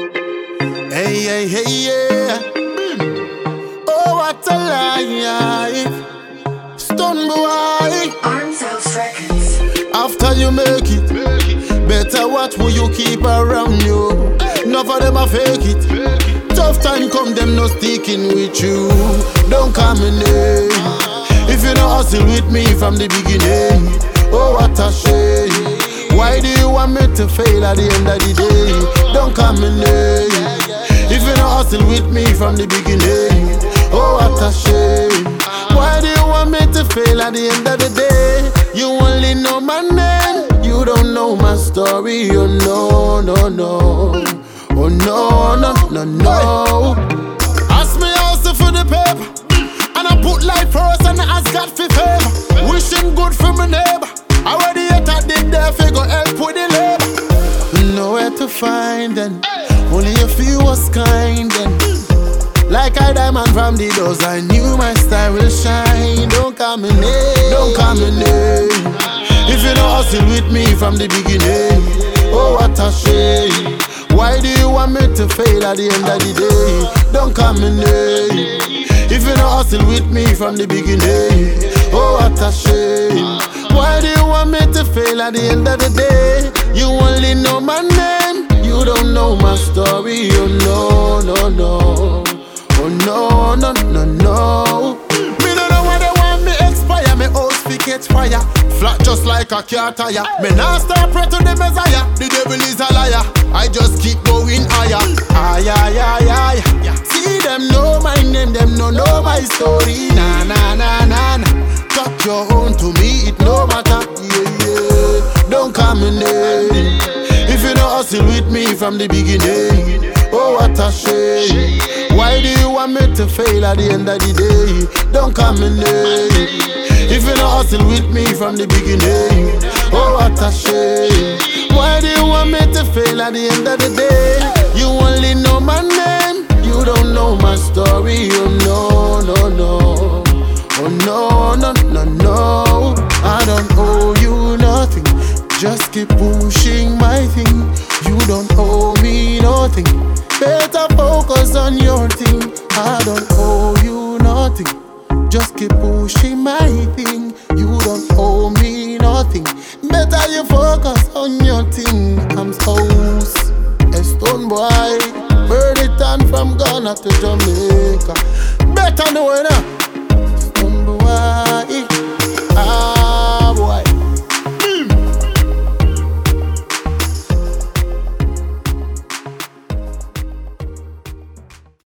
Hey, hey, hey, yeah. Oh, what a life. Stonebwoy. Arms Records. After you make it, better what will you keep around you? Enough of them a fake it. Tough time come, them no sticking with you. Don't come in name. If you not hustle with me from the beginning, oh what a shame. Why do you want me to fail at the end of the day? Don't come in name. If you not hustle with me from the beginning, oh what a shame. Why do you want me to fail at the end of the day? You only know my name, you don't know my story. Oh no, no, no. Oh no, no, no, no. Ask me also for the paper. And I put life first and ask God for favor. Wishing good for my neighbor. I already yet I did there figure help with the labor. Nowhere to find them. Only a few was kind then. Like a diamond from the doors, I knew my style will shine. Don't come in here, don't come in here. If you don't hustle with me from the beginning, oh what a shame. Why do you want me to fail at the end of the day? Don't come in here. If you don't hustle with me from the beginning, oh what a shame. Why do you want me to fail at the end of the day? You only know my name, you don't know my story. Oh no, no, no. Oh no, no, no, no. Me don't know why they want me expire. Me house fi catch fire. Flat just like a car tire. Me nah stop pray to the Messiah. The devil is a liar. I just keep going higher. Ay, ay, ay, ay. See them know my name, them no know my story. Nah, nah, nah, nah, nah. Talk your own to me, it no matter. Yeah, yeah. Don't come in there. If you don't hustle with me from the beginning, oh what a shame. Why do you want me to fail at the end of the day? Don't come in there. If you don't hustle with me from the beginning, oh what a shame. Why do you want me to fail at the end of the day? You only know my name, you don't know my story. Oh no, don't owe me nothing. Better focus on your thing. I don't owe you nothing. Just keep pushing my thing. You don't owe me nothing. Better you focus on your thing. I'm house, a Stonebwoy. Bird it on from Ghana to Jamaica. Better know boy.